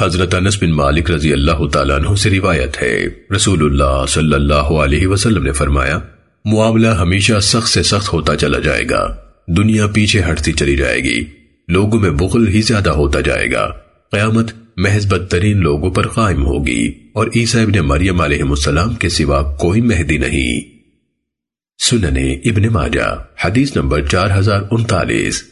حضرت انس بن مالک رضی اللہ تعالیٰ عنہ سے روایت ہے۔ رسول اللہ صلی اللہ علیہ وسلم نے فرمایا، معاملہ ہمیشہ سخت سے سخت ہوتا چلا جائے گا۔ دنیا پیچھے ہٹتی چلی جائے گی۔ لوگوں میں بخل ہی زیادہ ہوتا جائے گا۔ قیامت محض بدترین لوگوں پر قائم ہوگی اور عیسیٰ ابن مریم علیہ السلام کے سوا کوئی مہدی نہیں۔ سننے ابن ماجہ، حدیث نمبر چار ہزار انتالیس۔